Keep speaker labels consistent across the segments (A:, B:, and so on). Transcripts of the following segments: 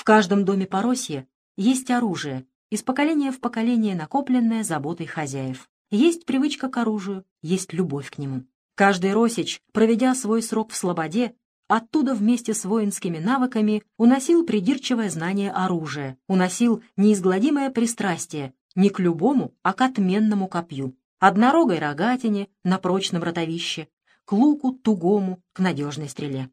A: В каждом доме Поросья есть оружие, из поколения в поколение накопленное заботой хозяев. Есть привычка к оружию, есть любовь к нему. Каждый росич, проведя свой срок в слободе, оттуда вместе с воинскими навыками уносил придирчивое знание оружия, уносил неизгладимое пристрастие не к любому, а к отменному копью, однорогой рогатине на прочном ротовище, к луку тугому, к надежной стреле.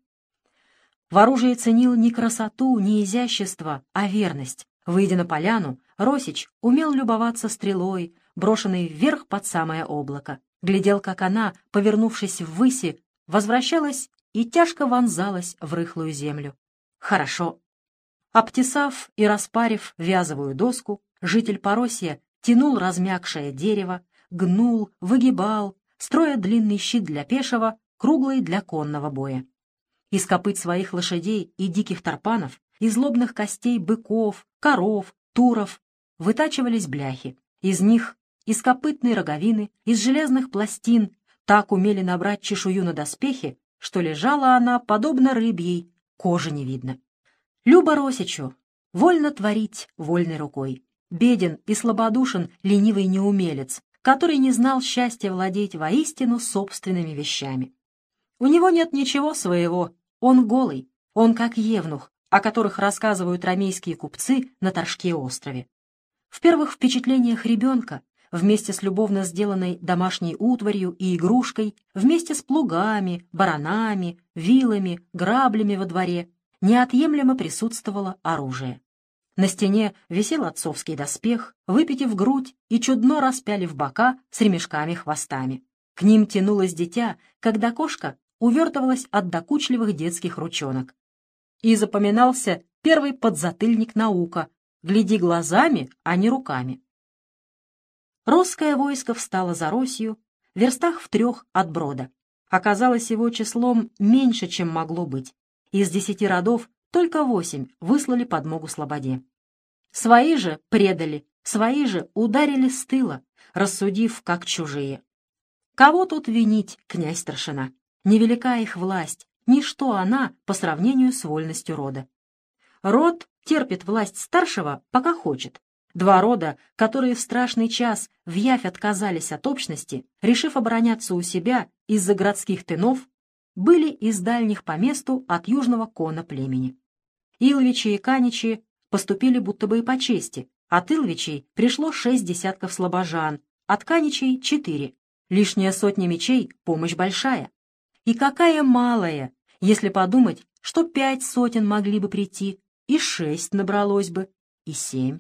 A: В ценил не красоту, не изящество, а верность. Выйдя на поляну, Росич умел любоваться стрелой, брошенной вверх под самое облако. Глядел, как она, повернувшись ввыси, возвращалась и тяжко вонзалась в рыхлую землю. Хорошо. Обтесав и распарив вязовую доску, житель Поросья тянул размягшее дерево, гнул, выгибал, строя длинный щит для пешего, круглый для конного боя. Из копыт своих лошадей и диких тарпанов, из лобных костей быков, коров, туров вытачивались бляхи. Из них, из копытной роговины, из железных пластин так умели набрать чешую на доспехи, что лежала она, подобно рыбьей, кожи не видно. Люба Росичу, вольно творить вольной рукой. Беден и слабодушен ленивый неумелец, который не знал счастья владеть воистину собственными вещами. У него нет ничего своего, он голый, он как евнух, о которых рассказывают рамейские купцы на Торжке острове. В первых впечатлениях ребенка, вместе с любовно сделанной домашней утварью и игрушкой, вместе с плугами, баранами, вилами, граблями во дворе, неотъемлемо присутствовало оружие. На стене висел отцовский доспех, выпитив грудь и чудно распяли в бока с ремешками-хвостами. К ним тянулось дитя, когда кошка увертывалась от докучливых детских ручонок. И запоминался первый подзатыльник наука «Гляди глазами, а не руками». Русское войско встало за Россию, верстах в трех от брода. Оказалось его числом меньше, чем могло быть. Из десяти родов только восемь выслали подмогу Слободе. Свои же предали, свои же ударили с тыла, рассудив, как чужие. Кого тут винить, князь старшина? Невелика их власть, ничто она по сравнению с вольностью рода. Род терпит власть старшего, пока хочет. Два рода, которые в страшный час в явь отказались от общности, решив обороняться у себя из-за городских тынов, были из дальних по месту от южного кона племени. Илвичи и Каничи поступили будто бы и по чести. От Илвичей пришло шесть десятков слабожан, от Каничей — четыре. Лишняя сотня мечей — помощь большая. И какая малая, если подумать, что пять сотен могли бы прийти, и шесть набралось бы, и семь.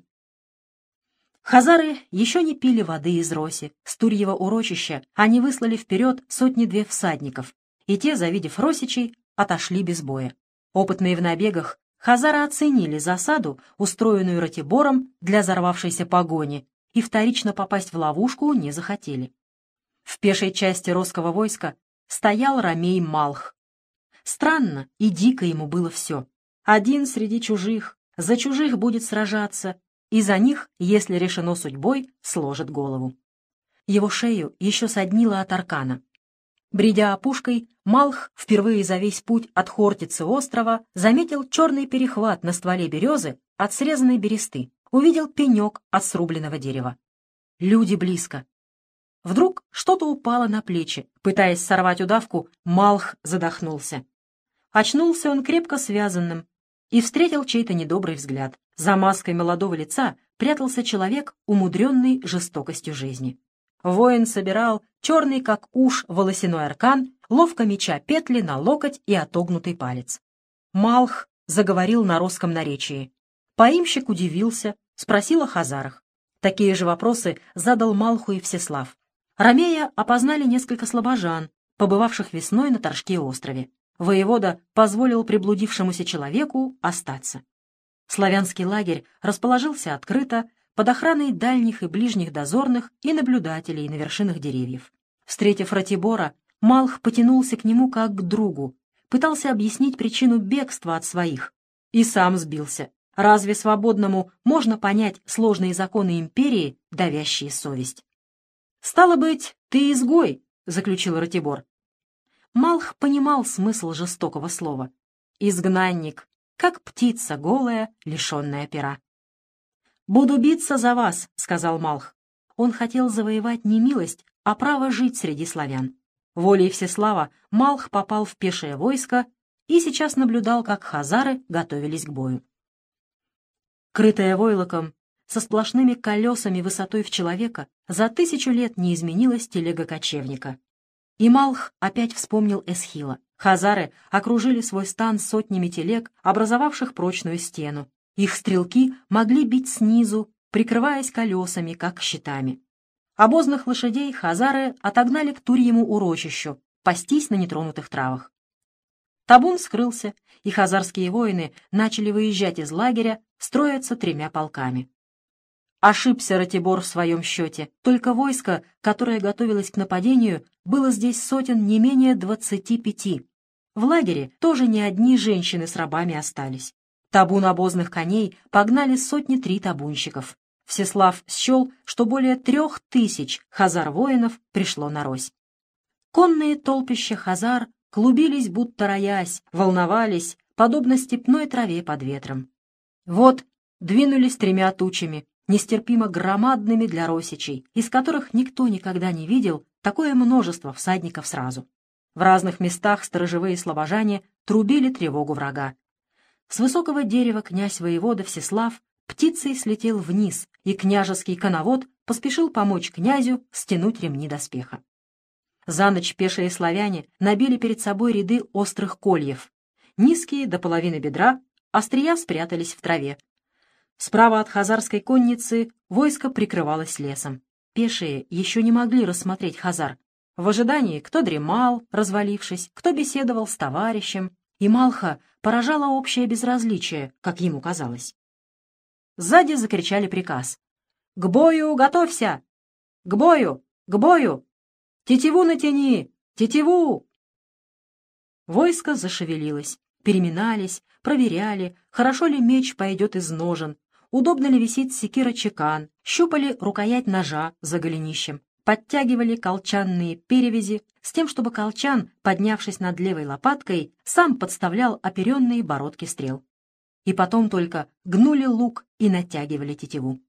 A: Хазары еще не пили воды из роси. С Турьева урочища они выслали вперед сотни-две всадников, и те, завидев росичей, отошли без боя. Опытные в набегах, хазары оценили засаду, устроенную Ратибором для взорвавшейся погони, и вторично попасть в ловушку не захотели. В пешей части русского войска стоял Ромей Малх. Странно и дико ему было все. Один среди чужих, за чужих будет сражаться, и за них, если решено судьбой, сложит голову. Его шею еще соднило от аркана. Бредя опушкой, Малх впервые за весь путь от Хортицы острова заметил черный перехват на стволе березы от срезанной бересты, увидел пенек от срубленного дерева. Люди близко. Вдруг что-то упало на плечи. Пытаясь сорвать удавку, Малх задохнулся. Очнулся он крепко связанным и встретил чей-то недобрый взгляд. За маской молодого лица прятался человек, умудренный жестокостью жизни. Воин собирал черный, как уж, волосяной аркан, ловко меча петли на локоть и отогнутый палец. Малх заговорил на русском наречии. Поимщик удивился, спросил о хазарах. Такие же вопросы задал Малху и Всеслав. Ромея опознали несколько слабожан, побывавших весной на Торжке острове. Воевода позволил приблудившемуся человеку остаться. Славянский лагерь расположился открыто, под охраной дальних и ближних дозорных и наблюдателей на вершинах деревьев. Встретив Ратибора, Малх потянулся к нему как к другу, пытался объяснить причину бегства от своих, и сам сбился. Разве свободному можно понять сложные законы империи, давящие совесть? «Стало быть, ты изгой», — заключил Ратибор. Малх понимал смысл жестокого слова. «Изгнанник», как птица голая, лишенная пера. «Буду биться за вас», — сказал Малх. Он хотел завоевать не милость, а право жить среди славян. Волей Всеслава Малх попал в пешее войско и сейчас наблюдал, как хазары готовились к бою. Крытая войлоком, со сплошными колесами высотой в человека, за тысячу лет не изменилась телега кочевника. И Малх опять вспомнил Эсхила. Хазары окружили свой стан сотнями телег, образовавших прочную стену. Их стрелки могли бить снизу, прикрываясь колесами, как щитами. Обозных лошадей хазары отогнали к Турьему урочищу, пастись на нетронутых травах. Табун скрылся, и хазарские воины начали выезжать из лагеря, строятся тремя полками. Ошибся Ратибор в своем счете. Только войско, которое готовилось к нападению, было здесь сотен не менее двадцати пяти. В лагере тоже не одни женщины с рабами остались. Табун обозных коней погнали сотни три табунщиков. Всеслав счел, что более трех тысяч хазар-воинов пришло на Рось. Конные толпища хазар клубились, будто роясь, волновались, подобно степной траве под ветром. Вот двинулись тремя тучами, нестерпимо громадными для росичей, из которых никто никогда не видел такое множество всадников сразу. В разных местах сторожевые слобожане трубили тревогу врага. С высокого дерева князь-воевода Всеслав птицей слетел вниз, и княжеский коновод поспешил помочь князю стянуть ремни доспеха. За ночь пешие славяне набили перед собой ряды острых кольев. Низкие до половины бедра, острия спрятались в траве, Справа от хазарской конницы войско прикрывалось лесом. Пешие еще не могли рассмотреть хазар. В ожидании кто дремал, развалившись, кто беседовал с товарищем, и Малха поражало общее безразличие, как ему казалось. Сзади закричали приказ. «К бою готовься! К бою! К бою! Тетиву натяни! Тетиву!» Войско зашевелилось, переминались, проверяли, хорошо ли меч пойдет из ножен, удобно ли висит секира-чекан, щупали рукоять ножа за голенищем, подтягивали колчанные перевязи с тем, чтобы колчан, поднявшись над левой лопаткой, сам подставлял оперенные бородки стрел. И потом только гнули лук и натягивали тетиву.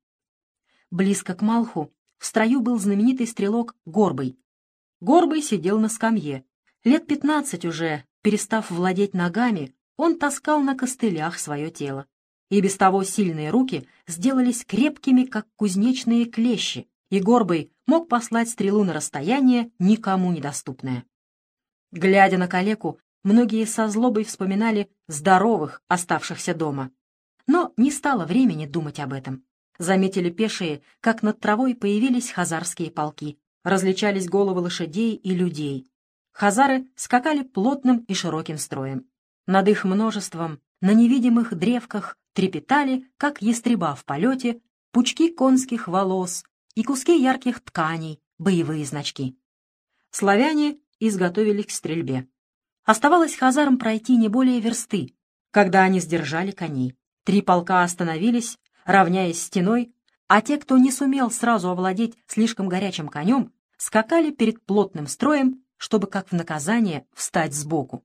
A: Близко к Малху в строю был знаменитый стрелок Горбый. Горбый сидел на скамье. Лет пятнадцать уже, перестав владеть ногами, он таскал на костылях свое тело и без того сильные руки сделались крепкими, как кузнечные клещи, и Горбый мог послать стрелу на расстояние, никому недоступное. Глядя на калеку, многие со злобой вспоминали здоровых, оставшихся дома. Но не стало времени думать об этом. Заметили пешие, как над травой появились хазарские полки. Различались головы лошадей и людей. Хазары скакали плотным и широким строем. Над их множеством, на невидимых древках трепетали, как ястреба в полете, пучки конских волос и куски ярких тканей, боевые значки. Славяне изготовились к стрельбе. Оставалось хазарам пройти не более версты, когда они сдержали коней. Три полка остановились, равняясь стеной, а те, кто не сумел сразу овладеть слишком горячим конем, скакали перед плотным строем, чтобы, как в наказание, встать сбоку.